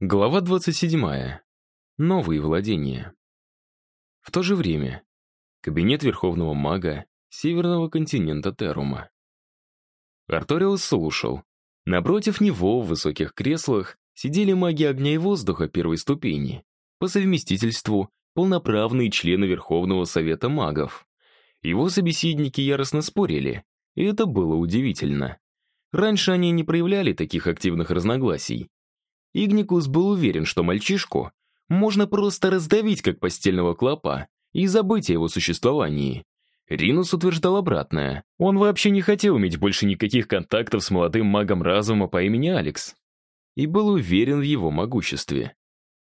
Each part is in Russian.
Глава 27. Новые владения. В то же время. Кабинет Верховного Мага Северного континента Терума. Арториус слушал. Напротив него, в высоких креслах, сидели маги огня и воздуха первой ступени. По совместительству, полноправные члены Верховного Совета Магов. Его собеседники яростно спорили, и это было удивительно. Раньше они не проявляли таких активных разногласий. Игникус был уверен, что мальчишку можно просто раздавить, как постельного клопа, и забыть о его существовании. Ринус утверждал обратное. Он вообще не хотел иметь больше никаких контактов с молодым магом разума по имени Алекс. И был уверен в его могуществе.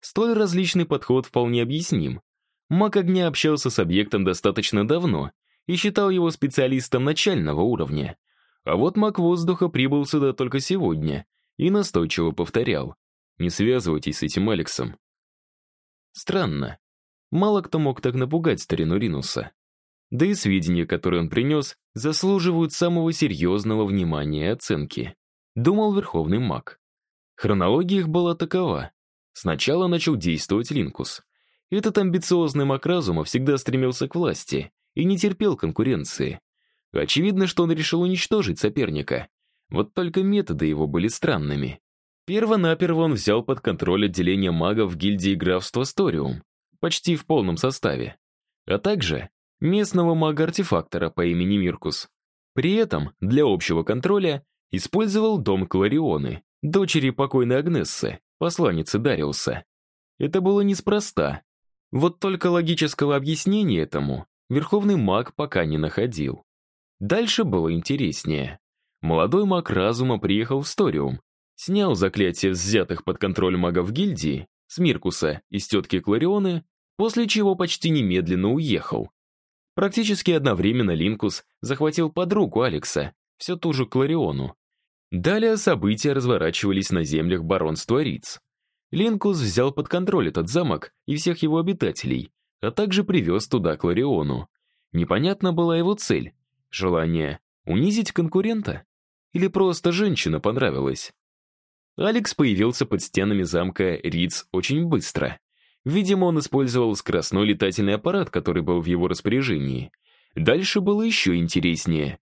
Столь различный подход вполне объясним. Маг огня общался с объектом достаточно давно и считал его специалистом начального уровня. А вот маг воздуха прибыл сюда только сегодня и настойчиво повторял. Не связывайтесь с этим Алексом. Странно. Мало кто мог так напугать старину Ринуса. Да и сведения, которые он принес, заслуживают самого серьезного внимания и оценки. Думал Верховный маг. Хронология их была такова. Сначала начал действовать Линкус. Этот амбициозный маг разума всегда стремился к власти и не терпел конкуренции. Очевидно, что он решил уничтожить соперника. Вот только методы его были странными. Первонаперво он взял под контроль отделение магов гильдии графства Сториум, почти в полном составе, а также местного мага-артефактора по имени Миркус. При этом для общего контроля использовал дом Кларионы, дочери покойной Агнессы, посланницы Дариуса. Это было неспроста. Вот только логического объяснения этому верховный маг пока не находил. Дальше было интереснее. Молодой маг разума приехал в Сториум, снял заклятие взятых под контроль магов гильдии, Смиркуса и с тетки Кларионы, после чего почти немедленно уехал. Практически одновременно Линкус захватил подругу Алекса, все ту же Клариону. Далее события разворачивались на землях баронства Риц. Линкус взял под контроль этот замок и всех его обитателей, а также привез туда Клариону. Непонятна была его цель. Желание унизить конкурента? Или просто женщина понравилась? Алекс появился под стенами замка Риц очень быстро. Видимо, он использовал скоростной летательный аппарат, который был в его распоряжении. Дальше было еще интереснее.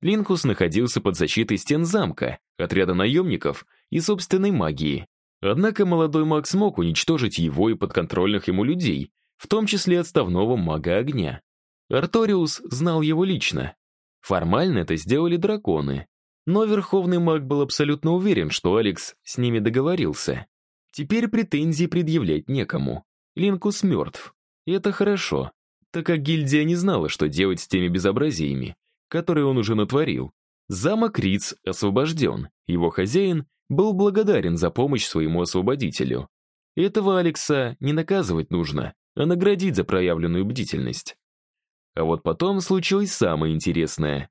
Линкус находился под защитой стен замка, отряда наемников и собственной магии. Однако молодой маг смог уничтожить его и подконтрольных ему людей, в том числе отставного мага огня. Арториус знал его лично. Формально это сделали драконы, но Верховный маг был абсолютно уверен, что Алекс с ними договорился. Теперь претензий предъявлять некому. Линкус мертв. И это хорошо, так как гильдия не знала, что делать с теми безобразиями, которые он уже натворил. Замок Риц освобожден, его хозяин был благодарен за помощь своему освободителю. Этого Алекса не наказывать нужно, а наградить за проявленную бдительность. А вот потом случилось самое интересное.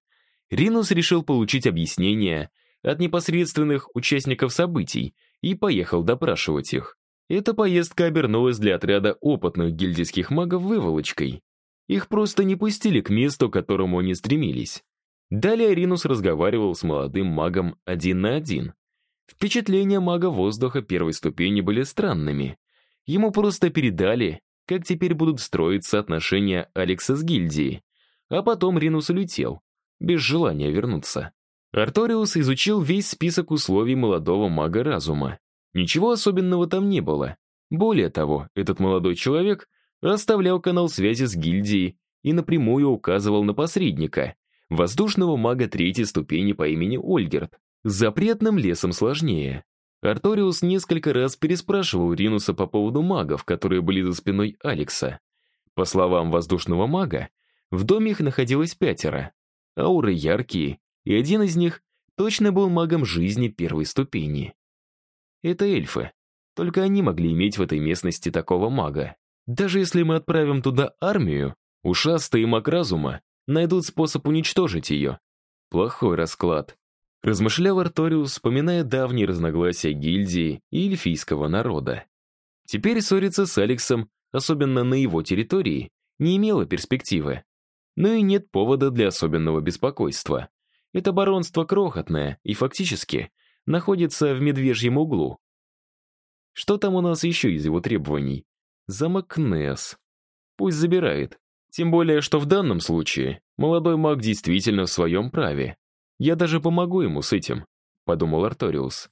Ринус решил получить объяснение от непосредственных участников событий и поехал допрашивать их. Эта поездка обернулась для отряда опытных гильдийских магов выволочкой. Их просто не пустили к месту, к которому они стремились. Далее Ринус разговаривал с молодым магом один на один. Впечатления мага воздуха первой ступени были странными. Ему просто передали, как теперь будут строиться отношения Алекса с гильдией. А потом Ринус улетел, без желания вернуться. Арториус изучил весь список условий молодого мага разума. Ничего особенного там не было. Более того, этот молодой человек оставлял канал связи с гильдией и напрямую указывал на посредника, воздушного мага третьей ступени по имени Ольгерт. С запретным лесом сложнее. Арториус несколько раз переспрашивал Ринуса по поводу магов, которые были за спиной Алекса. По словам воздушного мага, в доме их находилось пятеро, ауры яркие, и один из них точно был магом жизни первой ступени. Это эльфы. Только они могли иметь в этой местности такого мага. Даже если мы отправим туда армию, ушастые маг разума найдут способ уничтожить ее. Плохой расклад. Размышлял Арториус, вспоминая давние разногласия гильдии и эльфийского народа. Теперь ссориться с Алексом, особенно на его территории, не имело перспективы но и нет повода для особенного беспокойства. Это баронство крохотное и фактически находится в медвежьем углу. Что там у нас еще из его требований? Замок Несс. Пусть забирает. Тем более, что в данном случае молодой маг действительно в своем праве. Я даже помогу ему с этим, подумал Арториус.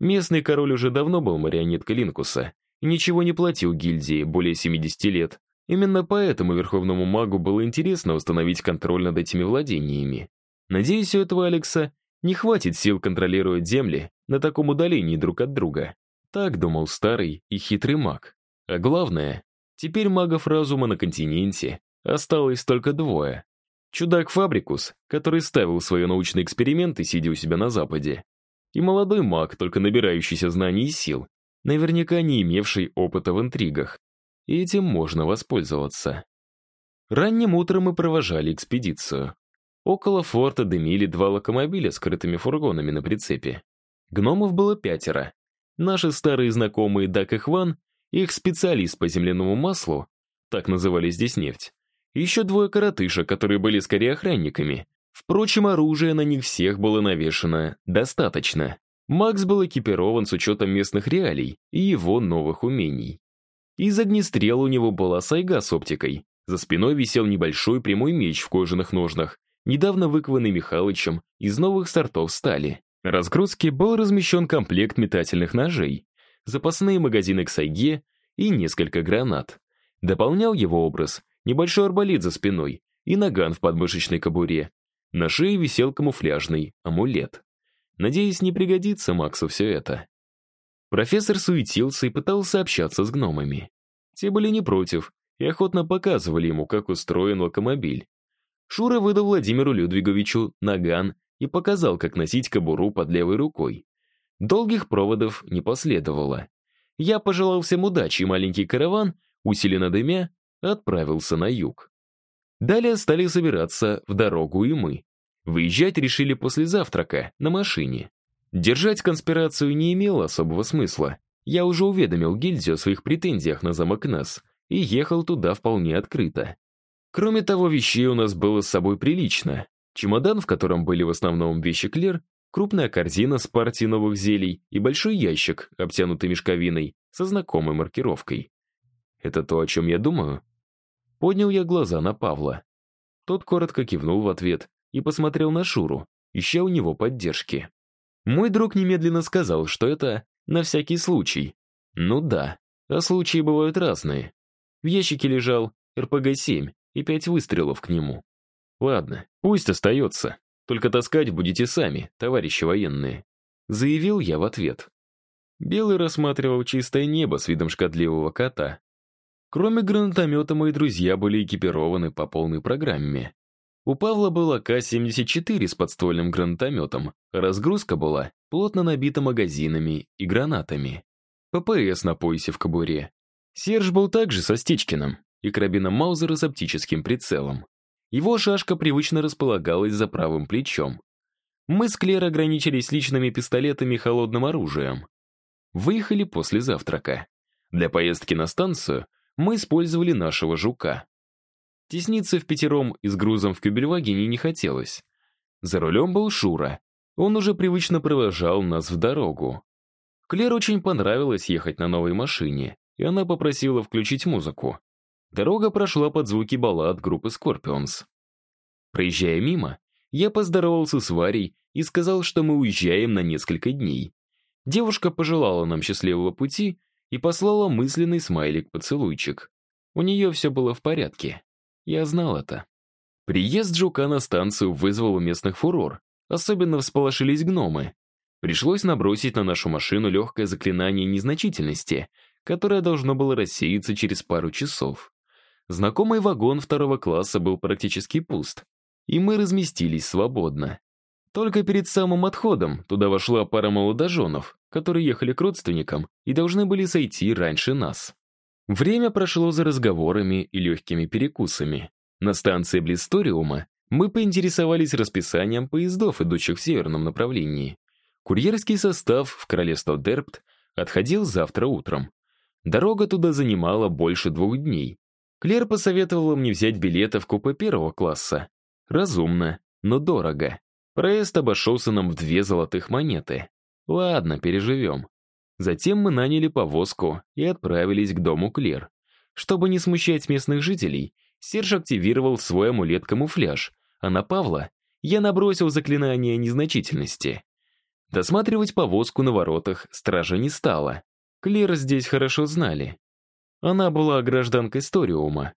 Местный король уже давно был марионеткой Линкуса и ничего не платил гильдии более 70 лет. Именно поэтому верховному магу было интересно установить контроль над этими владениями. Надеюсь, у этого Алекса не хватит сил контролировать земли на таком удалении друг от друга. Так думал старый и хитрый маг. А главное, теперь магов разума на континенте осталось только двое. Чудак Фабрикус, который ставил свои научные эксперименты, сидя у себя на Западе, и молодой маг, только набирающийся знаний и сил, наверняка не имевший опыта в интригах. И этим можно воспользоваться. Ранним утром мы провожали экспедицию. Около форта дымили два локомобиля с крытыми фургонами на прицепе. Гномов было пятеро. Наши старые знакомые Дак и Хван, их специалист по земляному маслу, так называли здесь нефть, и еще двое коротыша, которые были скорее охранниками, Впрочем, оружия на них всех было навешано достаточно. Макс был экипирован с учетом местных реалий и его новых умений. Из огнестрела у него была сайга с оптикой. За спиной висел небольшой прямой меч в кожаных ножнах, недавно выкованный Михалычем из новых сортов стали. На разгрузке был размещен комплект метательных ножей, запасные магазины к сайге и несколько гранат. Дополнял его образ небольшой арбалет за спиной и наган в подмышечной кобуре, на шее висел камуфляжный амулет. Надеюсь, не пригодится Максу все это. Профессор суетился и пытался общаться с гномами. Те были не против и охотно показывали ему, как устроен локомобиль. Шура выдал Владимиру Людвиговичу наган и показал, как носить кобуру под левой рукой. Долгих проводов не последовало. Я пожелал всем удачи, и маленький караван, усиленно дымя, отправился на юг. Далее стали собираться в дорогу и мы. Выезжать решили после завтрака, на машине. Держать конспирацию не имело особого смысла. Я уже уведомил гильдию о своих претензиях на замок Нас и ехал туда вполне открыто. Кроме того, вещей у нас было с собой прилично. Чемодан, в котором были в основном вещи Клер, крупная корзина с партией новых зелий и большой ящик, обтянутый мешковиной, со знакомой маркировкой. Это то, о чем я думаю? Поднял я глаза на Павла. Тот коротко кивнул в ответ и посмотрел на Шуру, ища у него поддержки. Мой друг немедленно сказал, что это на всякий случай. Ну да, а случаи бывают разные. В ящике лежал РПГ-7 и пять выстрелов к нему. Ладно, пусть остается. Только таскать будете сами, товарищи военные. Заявил я в ответ. Белый рассматривал чистое небо с видом шкодливого кота. Кроме гранатомета, мои друзья были экипированы по полной программе. У Павла был АК-74 с подствольным гранатометом, разгрузка была плотно набита магазинами и гранатами. ППС на поясе в кобуре. Серж был также со Стечкиным и карабином Маузера с оптическим прицелом. Его шашка привычно располагалась за правым плечом. Мы с Клер ограничились личными пистолетами и холодным оружием. Выехали после завтрака. Для поездки на станцию мы использовали нашего жука. Тесниться в пятером и с грузом в кюбельвагене не хотелось. За рулем был Шура. Он уже привычно провожал нас в дорогу. Клер очень понравилось ехать на новой машине, и она попросила включить музыку. Дорога прошла под звуки баллад группы Scorpions. Проезжая мимо, я поздоровался с Варей и сказал, что мы уезжаем на несколько дней. Девушка пожелала нам счастливого пути и послала мысленный смайлик-поцелуйчик. У нее все было в порядке. Я знал это. Приезд жука на станцию вызвал у местных фурор. Особенно всполошились гномы. Пришлось набросить на нашу машину легкое заклинание незначительности, которое должно было рассеяться через пару часов. Знакомый вагон второго класса был практически пуст, и мы разместились свободно. Только перед самым отходом туда вошла пара молодоженов, которые ехали к родственникам и должны были сойти раньше нас. Время прошло за разговорами и легкими перекусами. На станции Блисториума мы поинтересовались расписанием поездов, идущих в северном направлении. Курьерский состав в королевство Дерпт отходил завтра утром. Дорога туда занимала больше двух дней. Клер посоветовала мне взять билеты в купе первого класса. Разумно, но дорого. Проезд обошелся нам в две золотых монеты. Ладно, переживем. Затем мы наняли повозку и отправились к дому Клер. Чтобы не смущать местных жителей, Серж активировал свой амулет-камуфляж, а на Павла я набросил заклинание незначительности. Досматривать повозку на воротах стража не стала. Клер здесь хорошо знали. Она была гражданкой Сториума.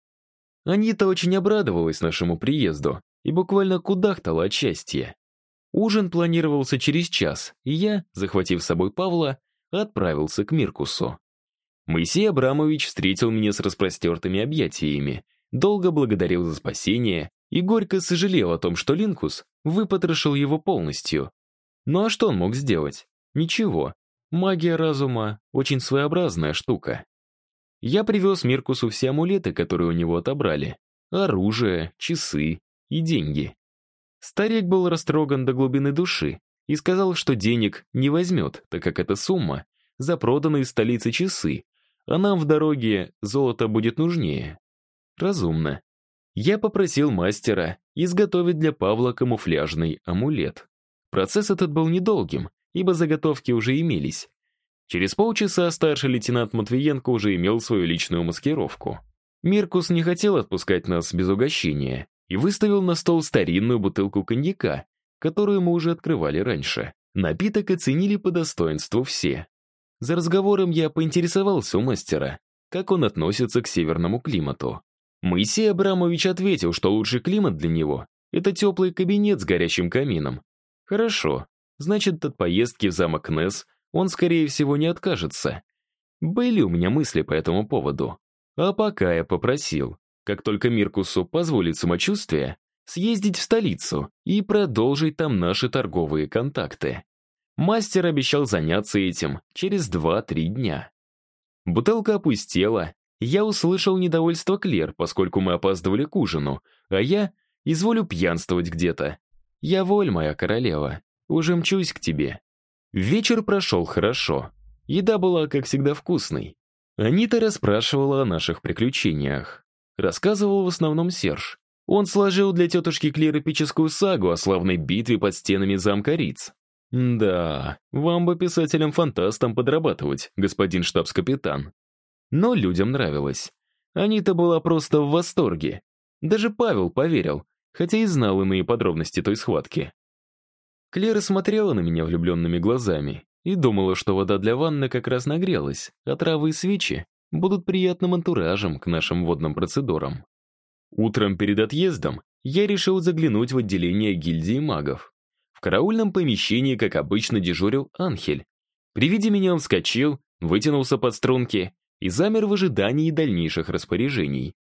Анита очень обрадовалась нашему приезду и буквально кудахтала от счастья. Ужин планировался через час, и я, захватив с собой Павла, отправился к Миркусу. Моисей Абрамович встретил меня с распростертыми объятиями, долго благодарил за спасение и горько сожалел о том, что Линкус выпотрошил его полностью. Ну а что он мог сделать? Ничего. Магия разума — очень своеобразная штука. Я привез Миркусу все амулеты, которые у него отобрали. Оружие, часы и деньги. Старик был растроган до глубины души и сказал, что денег не возьмет, так как эта сумма за проданные в столице часы, а нам в дороге золото будет нужнее. Разумно. Я попросил мастера изготовить для Павла камуфляжный амулет. Процесс этот был недолгим, ибо заготовки уже имелись. Через полчаса старший лейтенант Матвиенко уже имел свою личную маскировку. Миркус не хотел отпускать нас без угощения и выставил на стол старинную бутылку коньяка, которую мы уже открывали раньше. Напиток оценили по достоинству все. За разговором я поинтересовался у мастера, как он относится к северному климату. Моисей Абрамович ответил, что лучший климат для него — это теплый кабинет с горящим камином. Хорошо, значит, от поездки в замок Несс он, скорее всего, не откажется. Были у меня мысли по этому поводу. А пока я попросил, как только Миркусу позволит самочувствие, съездить в столицу и продолжить там наши торговые контакты. Мастер обещал заняться этим через 2-3 дня. Бутылка опустела, я услышал недовольство Клер, поскольку мы опаздывали к ужину, а я изволю пьянствовать где-то. Я воль, моя королева, уже мчусь к тебе. Вечер прошел хорошо. Еда была, как всегда, вкусной. Анита расспрашивала о наших приключениях. Рассказывал в основном Серж. Он сложил для тетушки Клер эпическую сагу о славной битве под стенами замка Риц. Да, вам бы писателям-фантастам подрабатывать, господин штабс-капитан. Но людям нравилось. Анита была просто в восторге. Даже Павел поверил, хотя и знал иные подробности той схватки. Клера смотрела на меня влюбленными глазами и думала, что вода для ванны как раз нагрелась, а травы и свечи будут приятным антуражем к нашим водным процедурам. Утром перед отъездом я решил заглянуть в отделение гильдии магов. В караульном помещении, как обычно, дежурил Анхель. При виде меня он вскочил, вытянулся под струнки и замер в ожидании дальнейших распоряжений.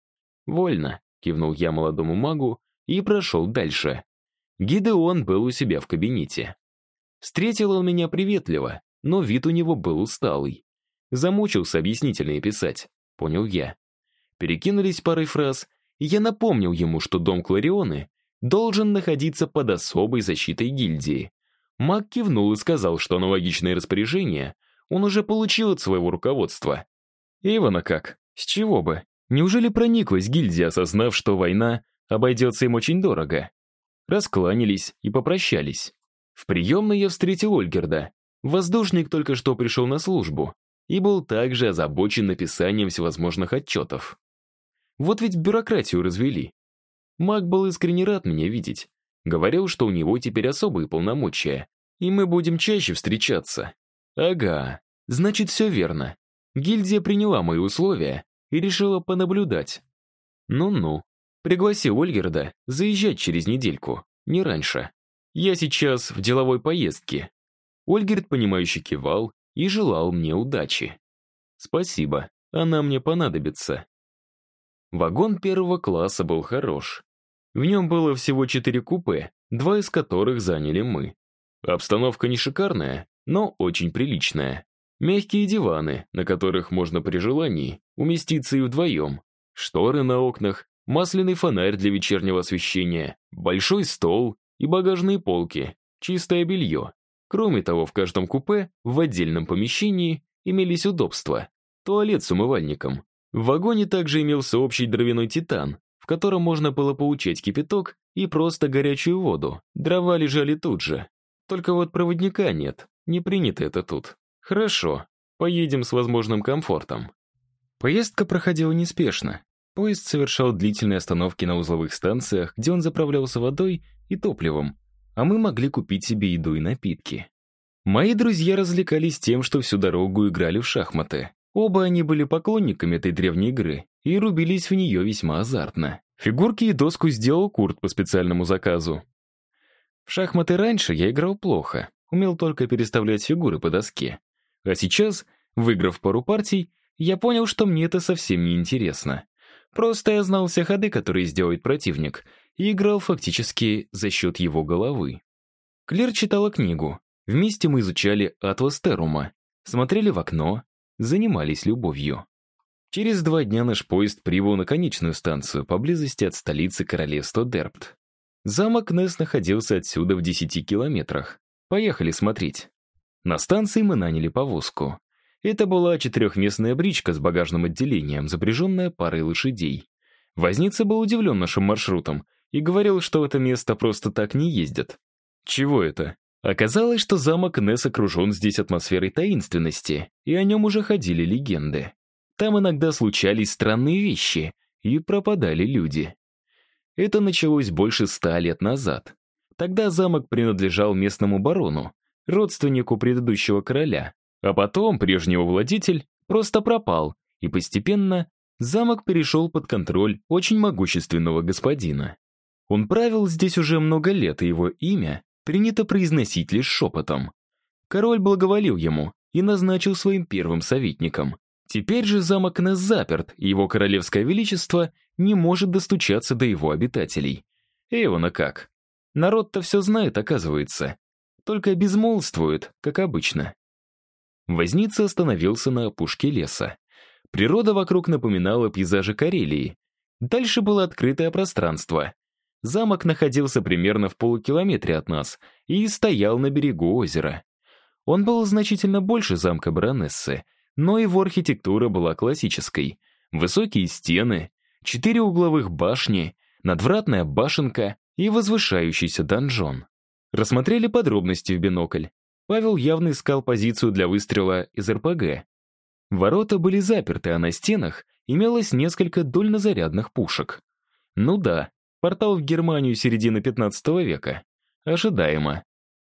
«Вольно», — кивнул я молодому магу и прошел дальше. Гидеон был у себя в кабинете. Встретил он меня приветливо, но вид у него был усталый. Замучился объяснительные писать, понял я. Перекинулись парой фраз, я напомнил ему, что дом Кларионы должен находиться под особой защитой гильдии. Маг кивнул и сказал, что аналогичное распоряжение он уже получил от своего руководства. Ивана как? С чего бы? Неужели прониклась гильдия, осознав, что война обойдется им очень дорого? Раскланялись и попрощались. В приемной я встретил Ольгерда. Воздушник только что пришел на службу и был также озабочен написанием всевозможных отчетов. Вот ведь бюрократию развели. Маг был искренне рад меня видеть. Говорил, что у него теперь особые полномочия, и мы будем чаще встречаться. Ага, значит, все верно. Гильдия приняла мои условия и решила понаблюдать. Ну-ну. Пригласи Ольгерда заезжать через недельку, не раньше. Я сейчас в деловой поездке. Ольгерд, понимающе кивал и желал мне удачи. Спасибо, она мне понадобится. Вагон первого класса был хорош. В нем было всего четыре купе, два из которых заняли мы. Обстановка не шикарная, но очень приличная. Мягкие диваны, на которых можно при желании уместиться и вдвоем. Шторы на окнах, масляный фонарь для вечернего освещения, большой стол и багажные полки, чистое белье. Кроме того, в каждом купе, в отдельном помещении, имелись удобства. Туалет с умывальником. В вагоне также имелся общий дровяной титан, в котором можно было получать кипяток и просто горячую воду. Дрова лежали тут же. Только вот проводника нет, не принято это тут. Хорошо. Поедем с возможным комфортом. Поездка проходила неспешно. Поезд совершал длительные остановки на узловых станциях, где он заправлялся водой и топливом, а мы могли купить себе еду и напитки. Мои друзья развлекались тем, что всю дорогу играли в шахматы. Оба они были поклонниками этой древней игры и рубились в нее весьма азартно. Фигурки и доску сделал Курт по специальному заказу. В шахматы раньше я играл плохо, умел только переставлять фигуры по доске. А сейчас, выиграв пару партий, я понял, что мне это совсем не интересно. Просто я знал все ходы, которые сделает противник, и играл фактически за счет его головы. Клер читала книгу. Вместе мы изучали атлас Терума, смотрели в окно, занимались любовью. Через два дня наш поезд прибыл на конечную станцию, поблизости от столицы королевства Дерпт. Замок Несс находился отсюда в 10 километрах. Поехали смотреть. На станции мы наняли повозку. Это была четырехместная бричка с багажным отделением, запряженная парой лошадей. Возница был удивлен нашим маршрутом и говорил, что в это место просто так не ездят. Чего это? Оказалось, что замок Несс окружен здесь атмосферой таинственности, и о нем уже ходили легенды. Там иногда случались странные вещи, и пропадали люди. Это началось больше ста лет назад. Тогда замок принадлежал местному барону, родственнику предыдущего короля, а потом прежний владетель просто пропал, и постепенно замок перешел под контроль очень могущественного господина. Он правил здесь уже много лет, и его имя принято произносить лишь шепотом. Король благоволил ему и назначил своим первым советником. Теперь же замок Несс заперт, и его королевское величество не может достучаться до его обитателей. Эвана как? Народ-то все знает, оказывается. Только безмолвствует, как обычно. Возница остановился на опушке леса. Природа вокруг напоминала пейзажи Карелии. Дальше было открытое пространство. Замок находился примерно в полукилометре от нас и стоял на берегу озера. Он был значительно больше замка баронессы, но его архитектура была классической. Высокие стены, четыре угловых башни, надвратная башенка и возвышающийся донжон. Рассмотрели подробности в бинокль. Павел явно искал позицию для выстрела из РПГ. Ворота были заперты, а на стенах имелось несколько дульнозарядных пушек. Ну да, Портал в Германию середины 15 века. Ожидаемо.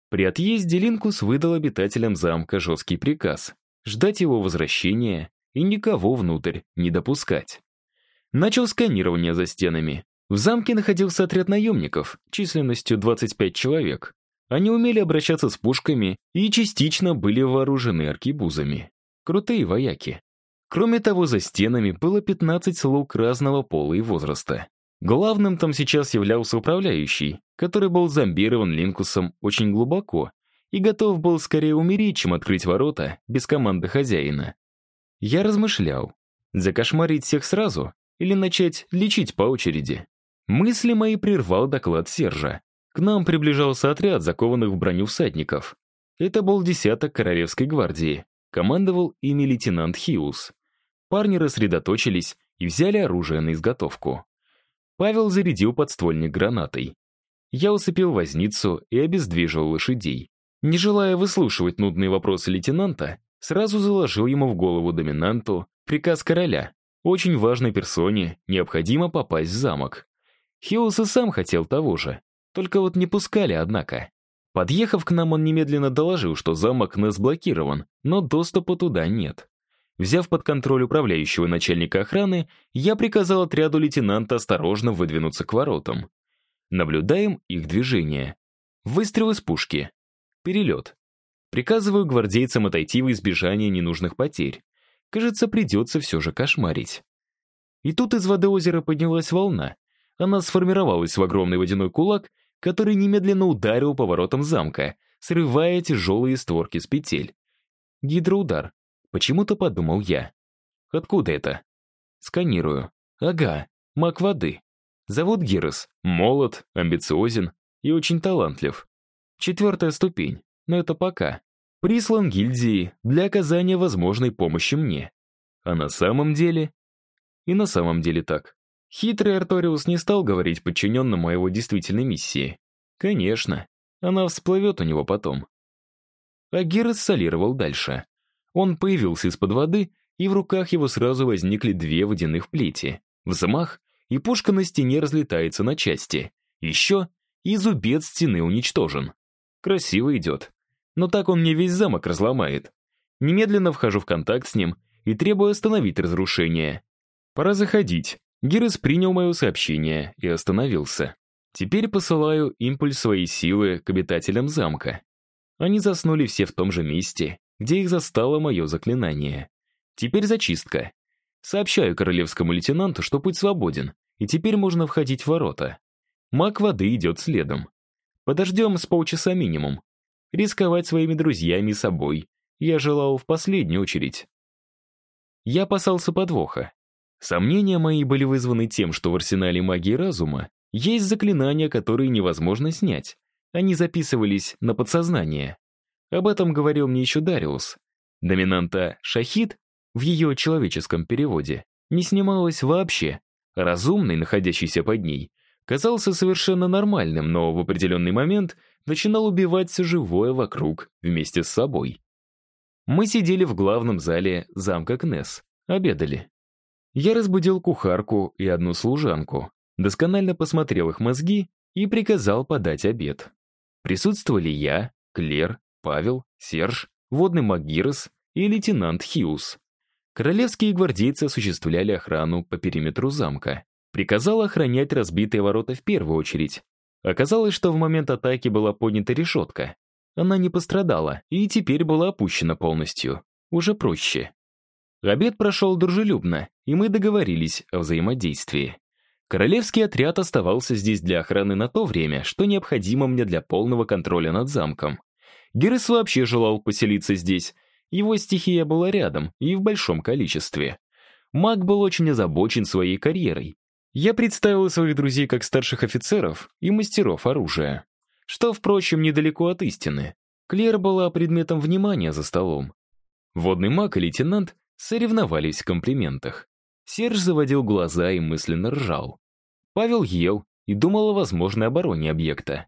При отъезде Линкус выдал обитателям замка жесткий приказ ждать его возвращения и никого внутрь не допускать. Начал сканирование за стенами. В замке находился отряд наемников, численностью 25 человек. Они умели обращаться с пушками и частично были вооружены аркебузами. Крутые вояки. Кроме того, за стенами было 15 слуг разного пола и возраста. Главным там сейчас являлся управляющий, который был зомбирован Линкусом очень глубоко и готов был скорее умереть, чем открыть ворота без команды хозяина. Я размышлял, закошмарить всех сразу или начать лечить по очереди. Мысли мои прервал доклад Сержа. К нам приближался отряд закованных в броню всадников. Это был десяток Королевской гвардии. Командовал ими лейтенант Хиус. Парни рассредоточились и взяли оружие на изготовку. Павел зарядил подствольник гранатой. Я усыпил возницу и обездвижил лошадей. Не желая выслушивать нудные вопросы лейтенанта, сразу заложил ему в голову доминанту приказ короля. Очень важной персоне необходимо попасть в замок. Хиус и сам хотел того же, только вот не пускали, однако. Подъехав к нам, он немедленно доложил, что замок нас блокирован, но доступа туда нет. Взяв под контроль управляющего начальника охраны, я приказал отряду лейтенанта осторожно выдвинуться к воротам. Наблюдаем их движение. Выстрел из пушки. Перелет. Приказываю гвардейцам отойти в избежание ненужных потерь. Кажется, придется все же кошмарить. И тут из воды озера поднялась волна. Она сформировалась в огромный водяной кулак, который немедленно ударил по воротам замка, срывая тяжелые створки с петель. Гидроудар. Почему-то подумал я. Откуда это? Сканирую. Ага, маг воды. Зовут Гирос. Молод, амбициозен и очень талантлив. Четвертая ступень, но это пока. Прислан гильдии для оказания возможной помощи мне. А на самом деле... И на самом деле так. Хитрый Арториус не стал говорить подчиненному о его действительной миссии. Конечно, она всплывет у него потом. А Гирос солировал дальше. Он появился из-под воды, и в руках его сразу возникли две водяных плети. Взмах, и пушка на стене разлетается на части. Еще и зубец стены уничтожен. Красиво идет. Но так он мне весь замок разломает. Немедленно вхожу в контакт с ним и требую остановить разрушение. Пора заходить. Гирес принял мое сообщение и остановился. Теперь посылаю импульс своей силы к обитателям замка. Они заснули все в том же месте, где их застало мое заклинание. Теперь зачистка. Сообщаю королевскому лейтенанту, что путь свободен, и теперь можно входить в ворота. Маг воды идет следом. Подождем с полчаса минимум. Рисковать своими друзьями и собой я желал в последнюю очередь. Я опасался подвоха. Сомнения мои были вызваны тем, что в арсенале магии разума есть заклинания, которые невозможно снять. Они записывались на подсознание. Об этом говорил мне еще Дариус. Доминанта «шахид» в ее человеческом переводе не снималась вообще. Разумный, находящийся под ней, казался совершенно нормальным, но в определенный момент начинал убивать все живое вокруг вместе с собой. Мы сидели в главном зале замка Кнесс, обедали. Я разбудил кухарку и одну служанку, досконально посмотрел их мозги и приказал подать обед. Присутствовали я, Клер, Павел, Серж, водный Магирос и лейтенант Хиус. Королевские гвардейцы осуществляли охрану по периметру замка. Приказал охранять разбитые ворота в первую очередь. Оказалось, что в момент атаки была поднята решетка. Она не пострадала и теперь была опущена полностью. Уже проще. Обед прошел дружелюбно, и мы договорились о взаимодействии. Королевский отряд оставался здесь для охраны на то время, что необходимо мне для полного контроля над замком. Герес вообще желал поселиться здесь. Его стихия была рядом и в большом количестве. Маг был очень озабочен своей карьерой. Я представил своих друзей как старших офицеров и мастеров оружия. Что, впрочем, недалеко от истины. Клер была предметом внимания за столом. Водный маг и лейтенант соревновались в комплиментах. Серж заводил глаза и мысленно ржал. Павел ел и думал о возможной обороне объекта.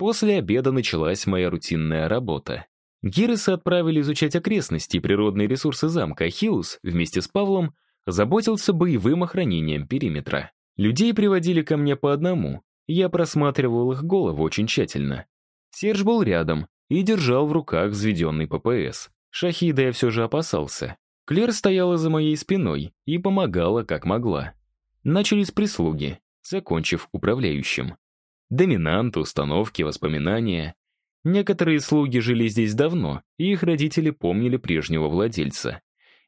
После обеда началась моя рутинная работа. Гиреса отправили изучать окрестности и природные ресурсы замка, а Хиус вместе с Павлом заботился боевым охранением периметра. Людей приводили ко мне по одному, я просматривал их голову очень тщательно. Серж был рядом и держал в руках взведенный ППС. Шахида я все же опасался. Клер стояла за моей спиной и помогала, как могла. Начали с прислуги, закончив управляющим. Доминант, установки, воспоминания. Некоторые слуги жили здесь давно, и их родители помнили прежнего владельца.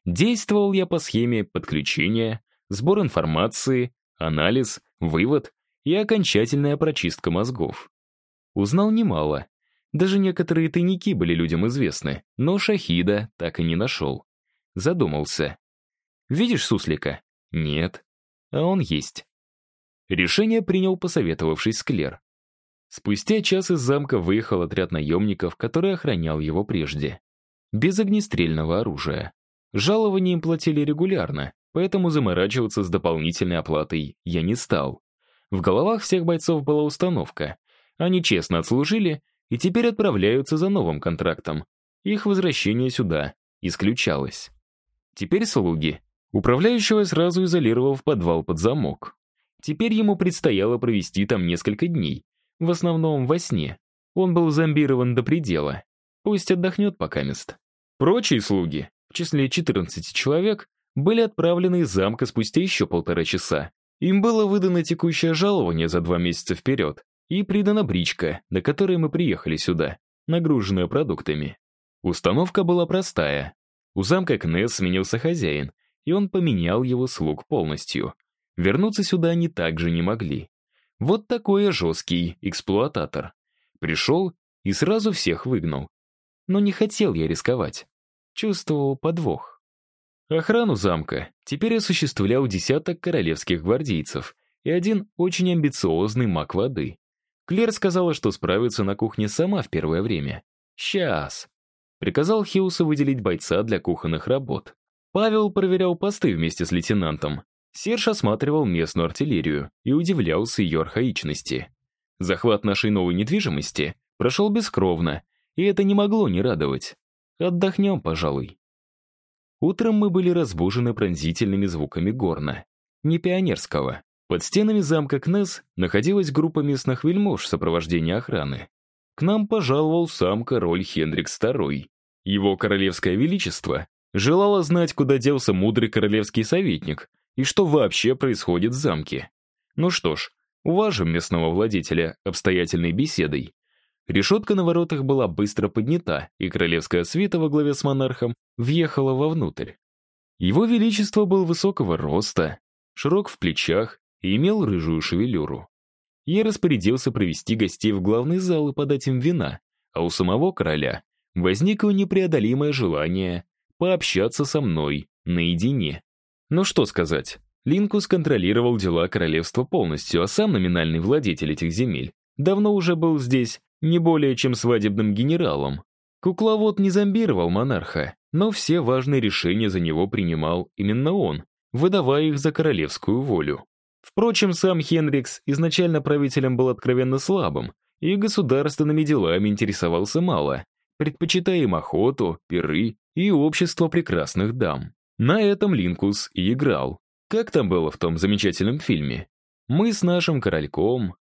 Действовал я по схеме подключения, сбор информации, анализ, вывод и окончательная прочистка мозгов. Узнал немало. Даже некоторые тайники были людям известны, но Шахида так и не нашел. Задумался. «Видишь суслика?» «Нет». «А он есть». Решение принял, посоветовавшись с Клер. Спустя час из замка выехал отряд наемников, который охранял его прежде. Без огнестрельного оружия. Жалования им платили регулярно, поэтому заморачиваться с дополнительной оплатой я не стал. В головах всех бойцов была установка. Они честно отслужили и теперь отправляются за новым контрактом. Их возвращение сюда исключалось. Теперь слуги. Управляющего сразу изолировал в подвал под замок. Теперь ему предстояло провести там несколько дней, в основном во сне. Он был зомбирован до предела. Пусть отдохнет пока мест. Прочие слуги, в числе 14 человек, были отправлены из замка спустя еще полтора часа. Им было выдано текущее жалование за два месяца вперед и придана бричка, на которой мы приехали сюда, нагруженная продуктами. Установка была простая. У замка Кнесс сменился хозяин, и он поменял его слуг полностью. Вернуться сюда они также не могли. Вот такой жесткий эксплуататор. Пришел и сразу всех выгнал. Но не хотел я рисковать. Чувствовал подвох. Охрану замка теперь осуществлял десяток королевских гвардейцев и один очень амбициозный маг воды. Клер сказала, что справится на кухне сама в первое время. «Сейчас!» Приказал Хиуса выделить бойца для кухонных работ. Павел проверял посты вместе с лейтенантом. Серж осматривал местную артиллерию и удивлялся ее архаичности. Захват нашей новой недвижимости прошел бескровно, и это не могло не радовать. Отдохнем, пожалуй. Утром мы были разбужены пронзительными звуками горна. Не пионерского. Под стенами замка Кнес находилась группа местных вельмож в сопровождении охраны. К нам пожаловал сам король Хендрикс II. Его королевское величество желало знать, куда делся мудрый королевский советник и что вообще происходит в замке. Ну что ж, уважим местного владетеля обстоятельной беседой. Решетка на воротах была быстро поднята, и королевская свита во главе с монархом въехала вовнутрь. Его величество был высокого роста, широк в плечах и имел рыжую шевелюру. Я распорядился провести гостей в главный зал и подать им вина, а у самого короля возникло непреодолимое желание пообщаться со мной наедине. Ну что сказать, Линкус контролировал дела королевства полностью, а сам номинальный владетель этих земель давно уже был здесь не более чем свадебным генералом. Кукловод не зомбировал монарха, но все важные решения за него принимал именно он, выдавая их за королевскую волю. Впрочем, сам Хенрикс изначально правителем был откровенно слабым и государственными делами интересовался мало, предпочитая им охоту, пиры и общество прекрасных дам. На этом Линкус и играл. Как там было в том замечательном фильме? Мы с нашим корольком.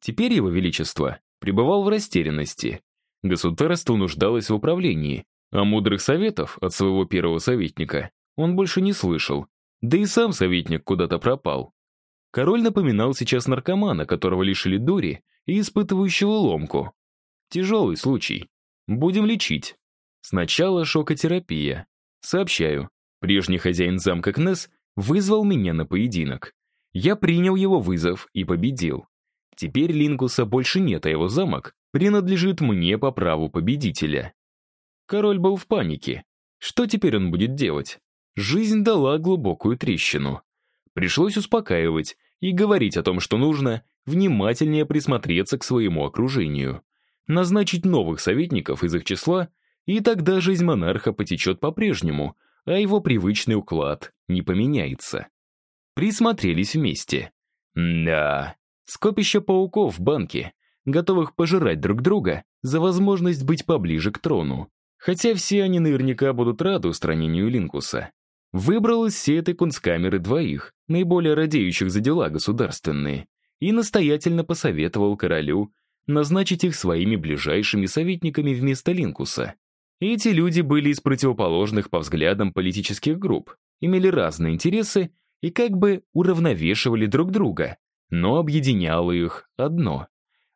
Теперь его величество пребывал в растерянности. Государство нуждалось в управлении, а мудрых советов от своего первого советника он больше не слышал, да и сам советник куда-то пропал. Король напоминал сейчас наркомана, которого лишили дури и испытывающего ломку. Тяжелый случай. Будем лечить. Сначала шокотерапия. Сообщаю, прежний хозяин замка Кнес вызвал меня на поединок. Я принял его вызов и победил. Теперь Лингуса больше нет, а его замок принадлежит мне по праву победителя. Король был в панике. Что теперь он будет делать? Жизнь дала глубокую трещину. Пришлось успокаивать и говорить о том, что нужно внимательнее присмотреться к своему окружению, назначить новых советников из их числа, и тогда жизнь монарха потечет по-прежнему, а его привычный уклад не поменяется. Присмотрелись вместе. Да, скопище пауков в банке, готовых пожирать друг друга за возможность быть поближе к трону. Хотя все они наверняка будут рады устранению Линкуса. Выбрал из всей этой кунсткамеры двоих, наиболее радеющих за дела государственные, и настоятельно посоветовал королю назначить их своими ближайшими советниками вместо Линкуса. Эти люди были из противоположных по взглядам политических групп, имели разные интересы и как бы уравновешивали друг друга, но объединяло их одно.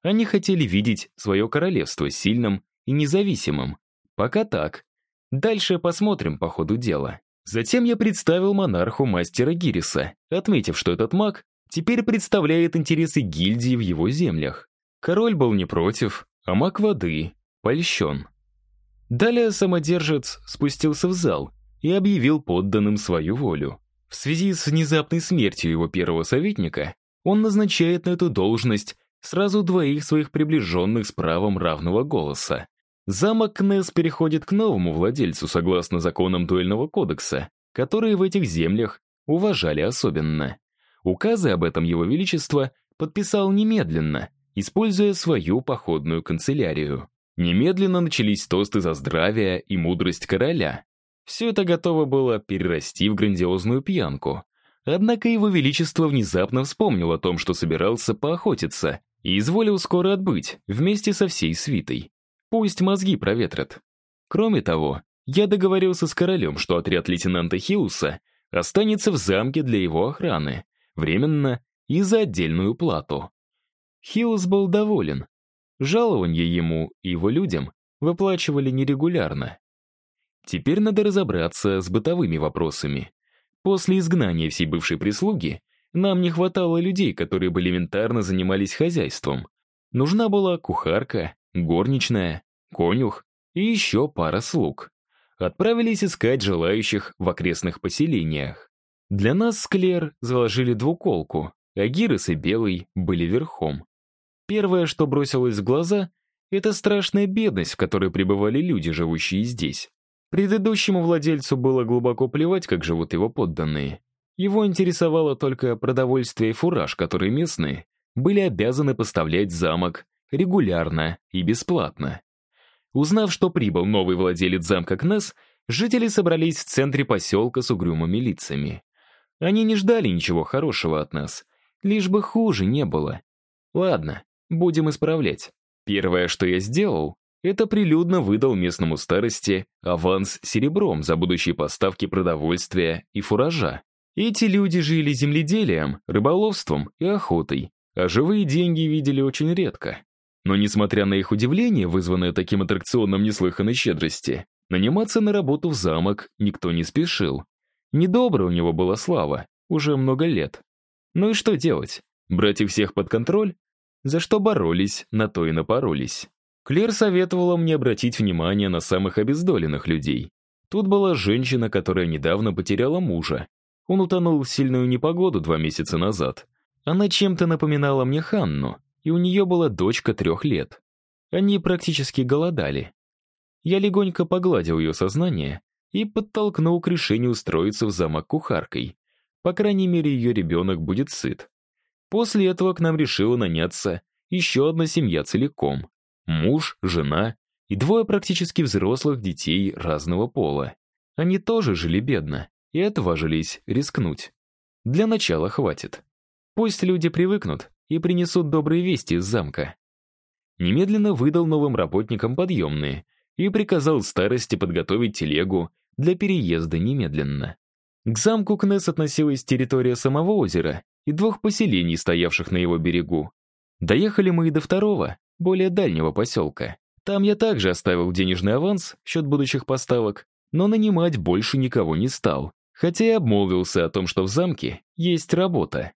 Они хотели видеть свое королевство сильным и независимым. Пока так. Дальше посмотрим по ходу дела. Затем я представил монарху мастера Гириса, отметив, что этот маг теперь представляет интересы гильдии в его землях. Король был не против, а маг воды польщен. Далее самодержец спустился в зал и объявил подданным свою волю. В связи с внезапной смертью его первого советника, он назначает на эту должность сразу двоих своих приближенных с правом равного голоса. Замок Кнес переходит к новому владельцу согласно законам дуэльного кодекса, которые в этих землях уважали особенно. Указы об этом его величество подписал немедленно, используя свою походную канцелярию. Немедленно начались тосты за здравие и мудрость короля. Все это готово было перерасти в грандиозную пьянку. Однако его величество внезапно вспомнил о том, что собирался поохотиться, и изволил скоро отбыть вместе со всей свитой. Пусть мозги проветрят. Кроме того, я договорился с королем, что отряд лейтенанта Хиуса останется в замке для его охраны, временно и за отдельную плату. Хиус был доволен. Жалования ему и его людям выплачивали нерегулярно. Теперь надо разобраться с бытовыми вопросами. После изгнания всей бывшей прислуги нам не хватало людей, которые бы элементарно занимались хозяйством. Нужна была кухарка, горничная, конюх и еще пара слуг. Отправились искать желающих в окрестных поселениях. Для нас с Клер заложили двуколку, а Гирос и Белый были верхом. Первое, что бросилось в глаза, это страшная бедность, в которой пребывали люди, живущие здесь. Предыдущему владельцу было глубоко плевать, как живут его подданные. Его интересовало только продовольствие и фураж, которые местные были обязаны поставлять замок регулярно и бесплатно. Узнав, что прибыл новый владелец замка Кнес, Жители собрались в центре поселка с угрюмыми лицами. Они не ждали ничего хорошего от нас, лишь бы хуже не было. Ладно, будем исправлять. Первое, что я сделал, это прилюдно выдал местному старости аванс серебром за будущие поставки продовольствия и фуража. Эти люди жили земледелием, рыболовством и охотой, а живые деньги видели очень редко. Но несмотря на их удивление, вызванное таким аттракционом неслыханной щедрости, наниматься на работу в замок никто не спешил. Недобрая у него была слава, уже много лет. Ну и что делать? Брать их всех под контроль? За что боролись, на то и напоролись. Клер советовала мне обратить внимание на самых обездоленных людей. Тут была женщина, которая недавно потеряла мужа. Он утонул в сильную непогоду два месяца назад. Она чем-то напоминала мне Ханну, и у нее была дочка трех лет. Они практически голодали. Я легонько погладил ее сознание и подтолкнул к решению устроиться в замок кухаркой. По крайней мере, ее ребенок будет сыт. После этого к нам решила наняться еще одна семья целиком. Муж, жена и двое практически взрослых детей разного пола. Они тоже жили бедно и отважились рискнуть. Для начала хватит. Пусть люди привыкнут и принесут добрые вести из замка. Немедленно выдал новым работникам подъемные и приказал старости подготовить телегу для переезда немедленно. К замку Кнесс относилась территория самого озера и двух поселений, стоявших на его берегу. Доехали мы и до второго, более дальнего поселка. Там я также оставил денежный аванс в счет будущих поставок, но нанимать больше никого не стал, хотя и обмолвился о том, что в замке есть работа.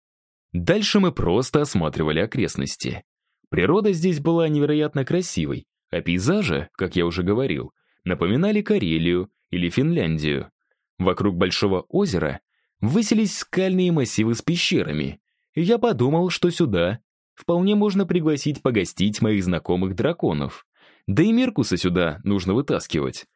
Дальше мы просто осматривали окрестности. Природа здесь была невероятно красивой, а пейзажи, как я уже говорил, напоминали Карелию или Финляндию. Вокруг большого озера высились скальные массивы с пещерами, я подумал, что сюда вполне можно пригласить погостить моих знакомых драконов. Да и Меркуса сюда нужно вытаскивать.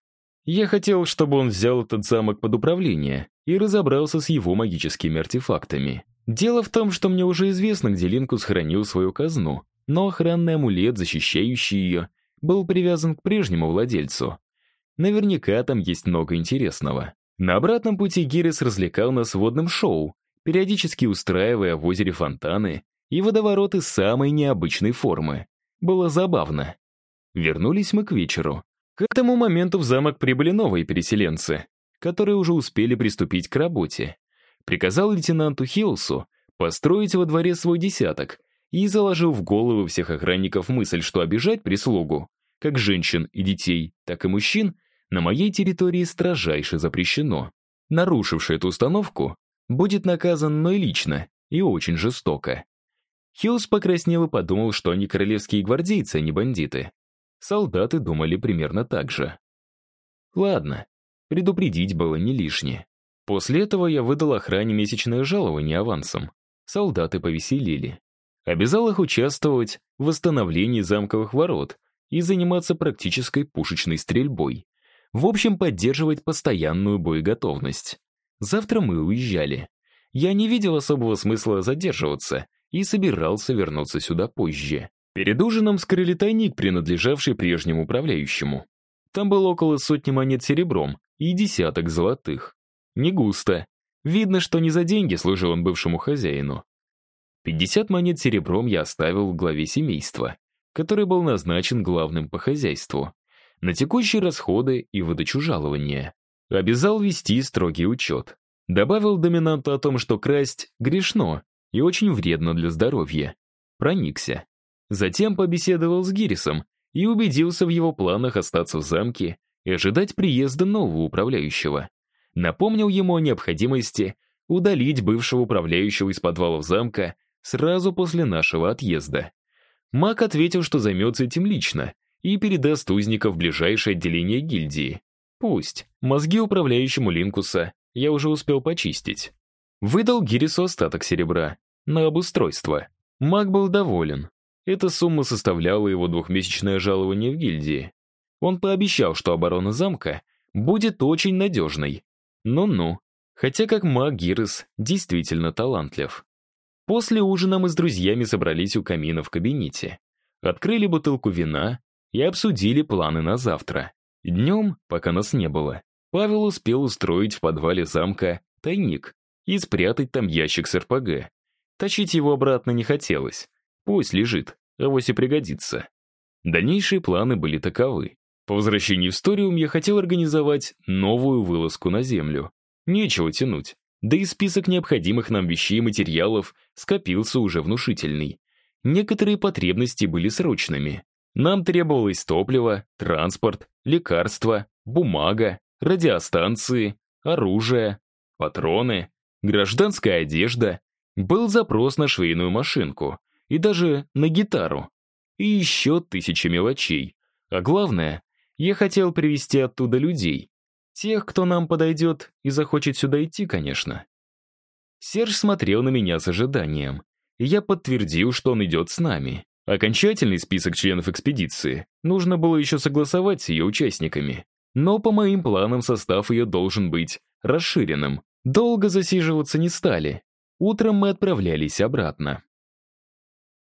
Я хотел, чтобы он взял этот замок под управление и разобрался с его магическими артефактами. Дело в том, что мне уже известно, где Линкус хранил свою казну, но охранный амулет, защищающий ее, был привязан к прежнему владельцу. Наверняка там есть много интересного. На обратном пути Гирис развлекал нас водным шоу, периодически устраивая в озере фонтаны и водовороты самой необычной формы. Было забавно. Вернулись мы к вечеру. К этому моменту в замок прибыли новые переселенцы, которые уже успели приступить к работе. Приказал лейтенанту Хиллсу построить во дворе свой десяток и заложил в головы всех охранников мысль, что обижать прислугу, как женщин и детей, так и мужчин, на моей территории строжайше запрещено. Нарушивший эту установку будет наказан мной лично и очень жестоко. Хиллс покраснел и подумал, что они королевские гвардейцы, а не бандиты. Солдаты думали примерно так же. Ладно, предупредить было не лишнее. После этого я выдал охране месячное жалование авансом. Солдаты повеселели. Обязал их участвовать в восстановлении замковых ворот и заниматься практической пушечной стрельбой. В общем, поддерживать постоянную боеготовность. Завтра мы уезжали. Я не видел особого смысла задерживаться, и собирался вернуться сюда позже. Перед ужином скрыли тайник, принадлежавший прежнему управляющему. Там было около сотни монет серебром и десяток золотых. Не густо. Видно, что не за деньги служил он бывшему хозяину. 50 монет серебром я оставил в главе семейства, который был назначен главным по хозяйству, на текущие расходы и выдачу жалования. Обязал вести строгий учет. Добавил доминанту о том, что красть грешно, и очень вредно для здоровья. Проникся. Затем побеседовал с Гирисом и убедился в его планах остаться в замке и ожидать приезда нового управляющего. Напомнил ему о необходимости удалить бывшего управляющего из подвалов замка сразу после нашего отъезда. Мак ответил, что займется этим лично и передаст узника в ближайшее отделение гильдии. Пусть. Мозги управляющему Линкуса я уже успел почистить. Выдал Гирису остаток серебра на обустройство. Маг был доволен. Эта сумма составляла его двухмесячное жалование в гильдии. Он пообещал, что оборона замка будет очень надежной. Ну-ну. Хотя как маг Гирис действительно талантлив. После ужина мы с друзьями собрались у камина в кабинете. Открыли бутылку вина и обсудили планы на завтра. Днем, пока нас не было, Павел успел устроить в подвале замка тайник и спрятать там ящик с РПГ. Тащить его обратно не хотелось. Пусть лежит, авось и пригодится. Дальнейшие планы были таковы. По возвращении в Сториум я хотел организовать новую вылазку на Землю. Нечего тянуть. Да и список необходимых нам вещей и материалов скопился уже внушительный. Некоторые потребности были срочными. Нам требовалось топливо, транспорт, лекарства, бумага, радиостанции, оружие, патроны, гражданская одежда. Был запрос на швейную машинку и даже на гитару. И еще тысячи мелочей. А главное, я хотел привести оттуда людей. Тех, кто нам подойдет и захочет сюда идти, конечно. Серж смотрел на меня с ожиданием. И я подтвердил, что он идет с нами. Окончательный список членов экспедиции нужно было еще согласовать с ее участниками. Но по моим планам состав ее должен быть расширенным. Долго засиживаться не стали. Утром мы отправлялись обратно.